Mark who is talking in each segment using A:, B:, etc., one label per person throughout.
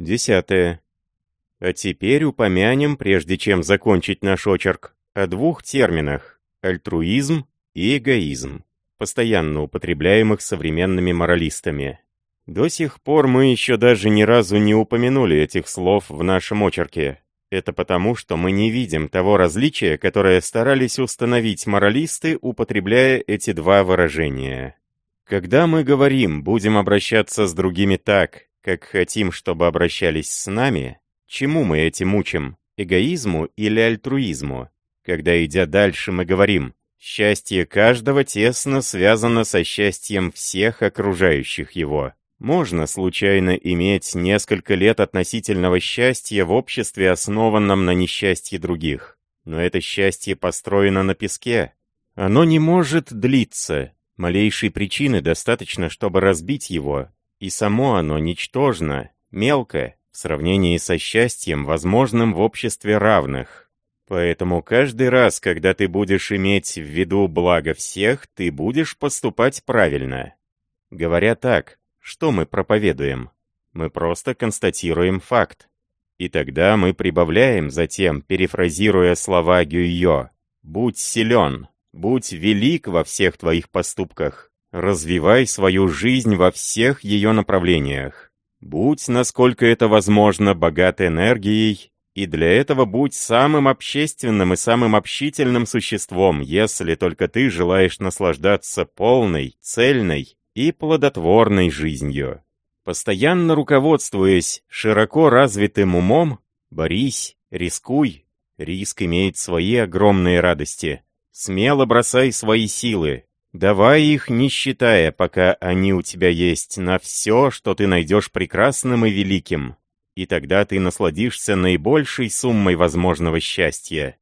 A: Десятое. А теперь упомянем, прежде чем закончить наш очерк, о двух терминах – альтруизм и эгоизм, постоянно употребляемых современными моралистами. До сих пор мы еще даже ни разу не упомянули этих слов в нашем очерке. Это потому, что мы не видим того различия, которое старались установить моралисты, употребляя эти два выражения. Когда мы говорим «будем обращаться с другими так», как хотим, чтобы обращались с нами, чему мы этим учим? Эгоизму или альтруизму? Когда, идя дальше, мы говорим «счастье каждого тесно связано со счастьем всех окружающих его». Можно случайно иметь несколько лет относительного счастья в обществе, основанном на несчастье других. Но это счастье построено на песке. Оно не может длиться. Малейшей причины достаточно, чтобы разбить его, и само оно ничтожно, мелко, в сравнении со счастьем, возможным в обществе равных. Поэтому каждый раз, когда ты будешь иметь в виду благо всех, ты будешь поступать правильно. Говоря так, что мы проповедуем? Мы просто констатируем факт. И тогда мы прибавляем затем, перефразируя слова Гюйо, «Будь силен, будь велик во всех твоих поступках, Развивай свою жизнь во всех ее направлениях. Будь, насколько это возможно, богат энергией, и для этого будь самым общественным и самым общительным существом, если только ты желаешь наслаждаться полной, цельной и плодотворной жизнью. Постоянно руководствуясь широко развитым умом, борись, рискуй. Риск имеет свои огромные радости. Смело бросай свои силы, Давай их, не считая, пока они у тебя есть, на все, что ты найдешь прекрасным и великим. И тогда ты насладишься наибольшей суммой возможного счастья.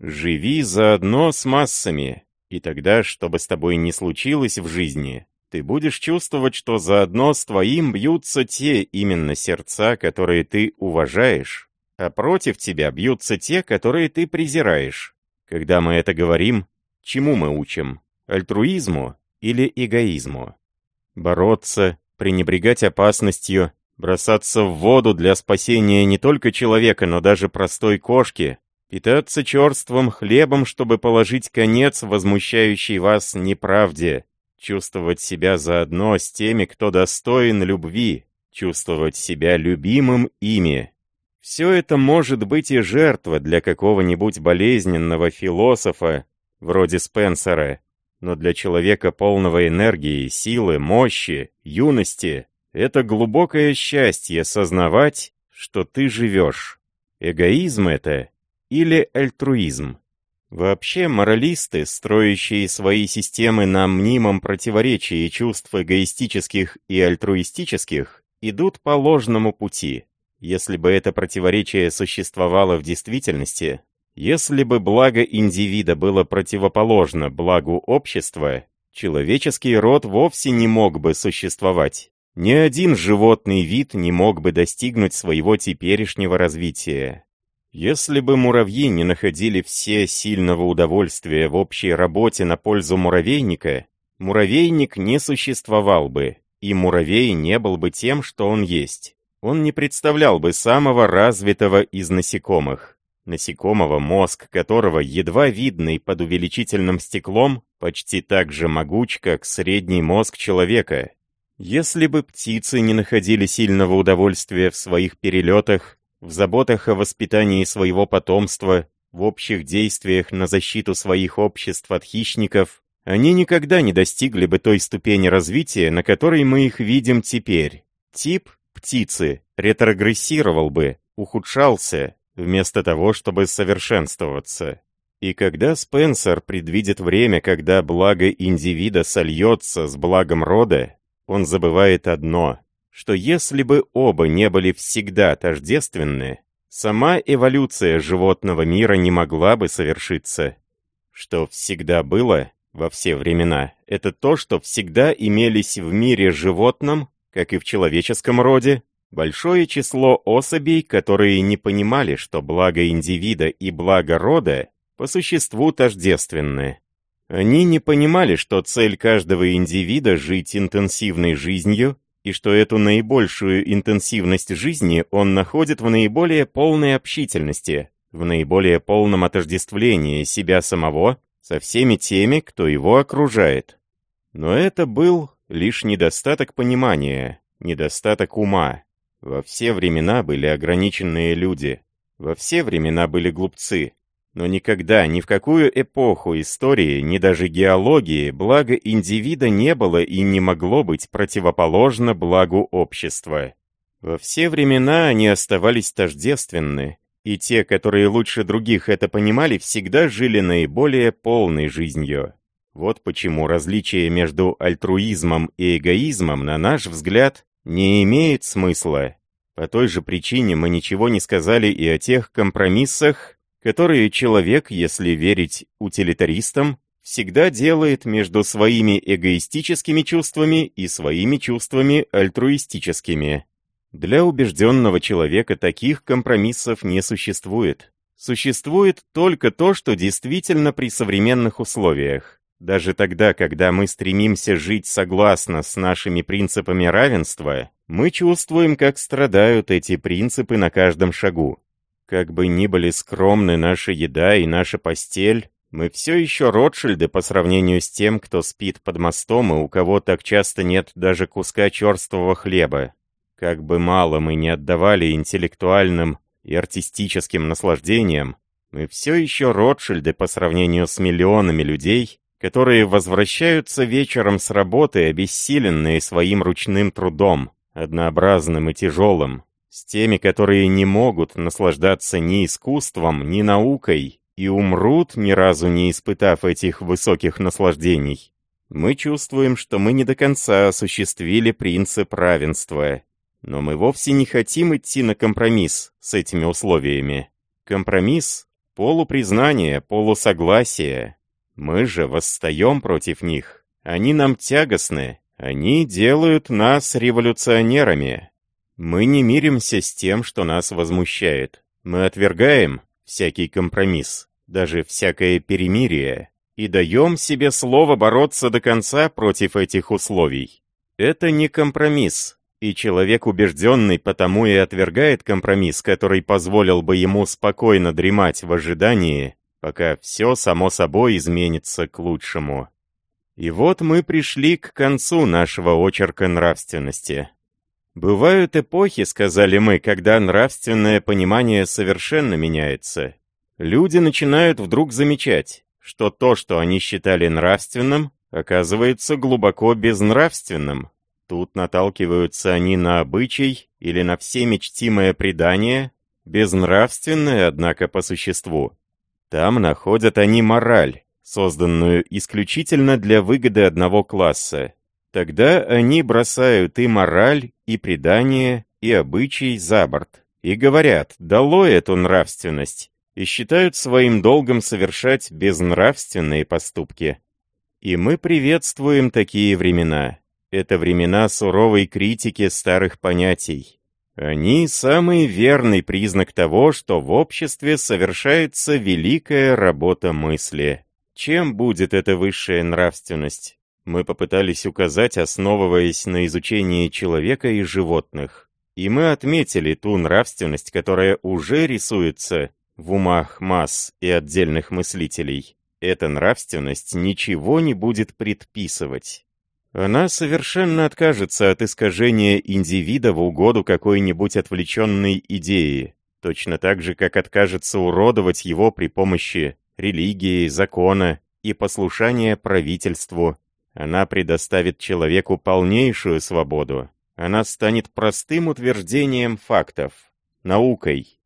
A: Живи заодно с массами, и тогда, что бы с тобой ни случилось в жизни, ты будешь чувствовать, что заодно с твоим бьются те именно сердца, которые ты уважаешь, а против тебя бьются те, которые ты презираешь. Когда мы это говорим, чему мы учим? Альтруизму или эгоизму. Бороться, пренебрегать опасностью, бросаться в воду для спасения не только человека, но даже простой кошки, питаться черствым хлебом, чтобы положить конец возмущающей вас неправде, чувствовать себя заодно с теми, кто достоин любви, чувствовать себя любимым ими. Все это может быть и жертва для какого-нибудь болезненного философа, вроде Спенсера, но для человека полного энергии, силы, мощи, юности это глубокое счастье сознавать, что ты живешь. Эгоизм это или альтруизм? Вообще, моралисты, строящие свои системы на мнимом противоречии чувств эгоистических и альтруистических, идут по ложному пути. Если бы это противоречие существовало в действительности, если бы благо индивида было противоположно благу общества, человеческий род вовсе не мог бы существовать. Ни один животный вид не мог бы достигнуть своего теперешнего развития. Если бы муравьи не находили все сильного удовольствия в общей работе на пользу муравейника, муравейник не существовал бы, и муравей не был бы тем, что он есть. Он не представлял бы самого развитого из насекомых насекомого, мозг которого, едва видный под увеличительным стеклом, почти так же могуч, как средний мозг человека. Если бы птицы не находили сильного удовольствия в своих перелетах, в заботах о воспитании своего потомства, в общих действиях на защиту своих обществ от хищников, они никогда не достигли бы той ступени развития, на которой мы их видим теперь. Тип птицы ретрогрессировал бы, ухудшался, вместо того, чтобы совершенствоваться. И когда Спенсер предвидит время, когда благо индивида сольется с благом рода, он забывает одно, что если бы оба не были всегда тождественны, сама эволюция животного мира не могла бы совершиться. Что всегда было во все времена, это то, что всегда имелись в мире животном, как и в человеческом роде, Большое число особей, которые не понимали, что благо индивида и благо рода по существу тождественны. Они не понимали, что цель каждого индивида — жить интенсивной жизнью, и что эту наибольшую интенсивность жизни он находит в наиболее полной общительности, в наиболее полном отождествлении себя самого со всеми теми, кто его окружает. Но это был лишь недостаток понимания, недостаток ума. Во все времена были ограниченные люди, во все времена были глупцы, но никогда, ни в какую эпоху истории, ни даже геологии, благо индивида не было и не могло быть противоположно благу общества. Во все времена они оставались тождественны, и те, которые лучше других это понимали, всегда жили наиболее полной жизнью. Вот почему различие между альтруизмом и эгоизмом, на наш взгляд, не имеет смысла. По той же причине мы ничего не сказали и о тех компромиссах, которые человек, если верить утилитаристам, всегда делает между своими эгоистическими чувствами и своими чувствами альтруистическими. Для убежденного человека таких компромиссов не существует. Существует только то, что действительно при современных условиях. Даже тогда, когда мы стремимся жить согласно с нашими принципами равенства, мы чувствуем, как страдают эти принципы на каждом шагу. Как бы ни были скромны наша еда и наша постель, мы все еще Ротшильды по сравнению с тем, кто спит под мостом и у кого так часто нет даже куска черствого хлеба. Как бы мало мы не отдавали интеллектуальным и артистическим наслаждениям, мы все еще Ротшильды по сравнению с миллионами людей, которые возвращаются вечером с работы, обессиленные своим ручным трудом, однообразным и тяжелым, с теми, которые не могут наслаждаться ни искусством, ни наукой, и умрут, ни разу не испытав этих высоких наслаждений. Мы чувствуем, что мы не до конца осуществили принцип равенства, но мы вовсе не хотим идти на компромисс с этими условиями. Компромисс — полупризнание, полусогласие, мы же восстаем против них. Они нам тягостны. Они делают нас революционерами. Мы не миримся с тем, что нас возмущает. Мы отвергаем всякий компромисс, даже всякое перемирие, и даем себе слово бороться до конца против этих условий. Это не компромисс, и человек убежденный потому и отвергает компромисс, который позволил бы ему спокойно дремать в ожидании, пока все само собой изменится к лучшему. И вот мы пришли к концу нашего очерка нравственности. Бывают эпохи, сказали мы, когда нравственное понимание совершенно меняется. Люди начинают вдруг замечать, что то, что они считали нравственным, оказывается глубоко безнравственным. Тут наталкиваются они на обычай или на всеми чтимое предание, безнравственное, однако, по существу. Там находят они мораль, созданную исключительно для выгоды одного класса. Тогда они бросают и мораль, и предание, и обычай за борт. И говорят, долой эту нравственность, и считают своим долгом совершать безнравственные поступки. И мы приветствуем такие времена. Это времена суровой критики старых понятий. Они — самый верный признак того, что в обществе совершается великая работа мысли. Чем будет эта высшая нравственность? Мы попытались указать, основываясь на изучении человека и животных. И мы отметили ту нравственность, которая уже рисуется в умах масс и отдельных мыслителей. Эта нравственность ничего не будет предписывать. Она совершенно откажется от искажения индивида в угоду какой-нибудь отвлеченной идеи, точно так же, как откажется уродовать его при помощи религии, закона и послушания правительству. Она предоставит человеку полнейшую свободу. Она станет простым утверждением фактов, наукой.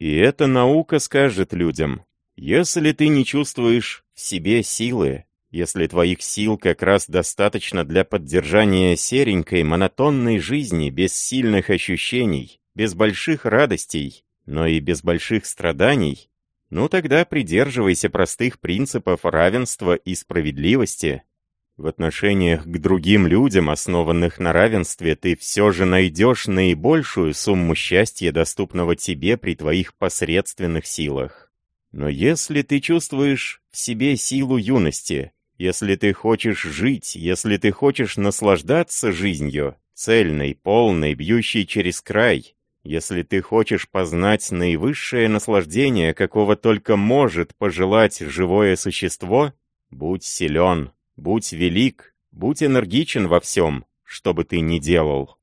A: И эта наука скажет людям, если ты не чувствуешь в себе силы, если твоих сил как раз достаточно для поддержания серенькой, монотонной жизни без сильных ощущений, без больших радостей, но и без больших страданий, ну тогда придерживайся простых принципов равенства и справедливости. В отношениях к другим людям, основанных на равенстве, ты все же найдешь наибольшую сумму счастья, доступного тебе при твоих посредственных силах. Но если ты чувствуешь в себе силу юности, если ты хочешь жить, если ты хочешь наслаждаться жизнью, цельной, полной, бьющей через край, если ты хочешь познать наивысшее наслаждение, какого только может пожелать живое существо, будь силен, будь велик, будь энергичен во всем, что бы ты ни делал.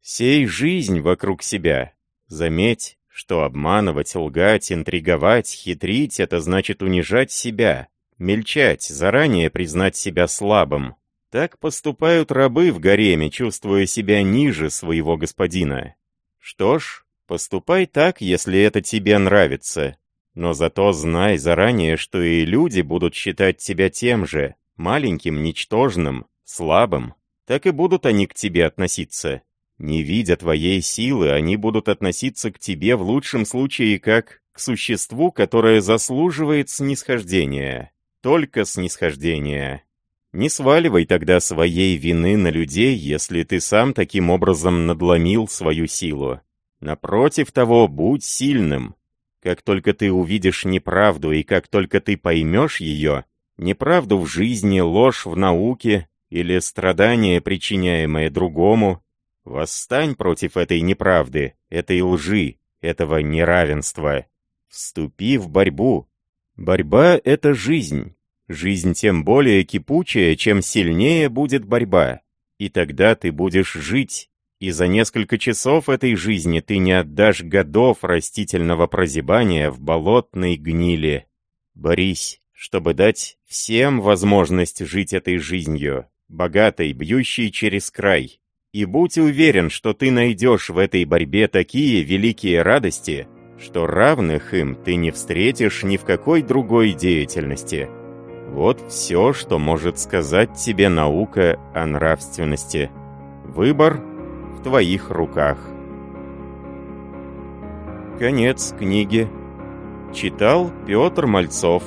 A: Сей жизнь вокруг себя. Заметь, что обманывать, лгать, интриговать, хитрить — это значит унижать себя, мельчать, заранее признать себя слабым. Так поступают рабы в гареме, чувствуя себя ниже своего господина. Что ж, поступай так, если это тебе нравится. Но зато знай заранее, что и люди будут считать тебя тем же, маленьким, ничтожным, слабым. Так и будут они к тебе относиться. Не видя твоей силы, они будут относиться к тебе в лучшем случае как к существу, которое заслуживает снисхождения. Только снисхождения. Не сваливай тогда своей вины на людей, если ты сам таким образом надломил свою силу. Напротив того, будь сильным. Как только ты увидишь неправду и как только ты поймешь ее, неправду в жизни, ложь в науке или страдание, причиняемое другому, восстань против этой неправды, этой лжи, этого неравенства. Вступи в борьбу. Борьба — это жизнь. Жизнь тем более кипучая, чем сильнее будет борьба. И тогда ты будешь жить, и за несколько часов этой жизни ты не отдашь годов растительного прозябания в болотной гнили. Борись, чтобы дать всем возможность жить этой жизнью, богатой, бьющей через край. И будь уверен, что ты найдешь в этой борьбе такие великие радости, что равных им ты не встретишь ни в какой другой деятельности. Вот все, что может сказать тебе наука о нравственности. Выбор в твоих руках. Конец книги. Читал Петр Мальцов.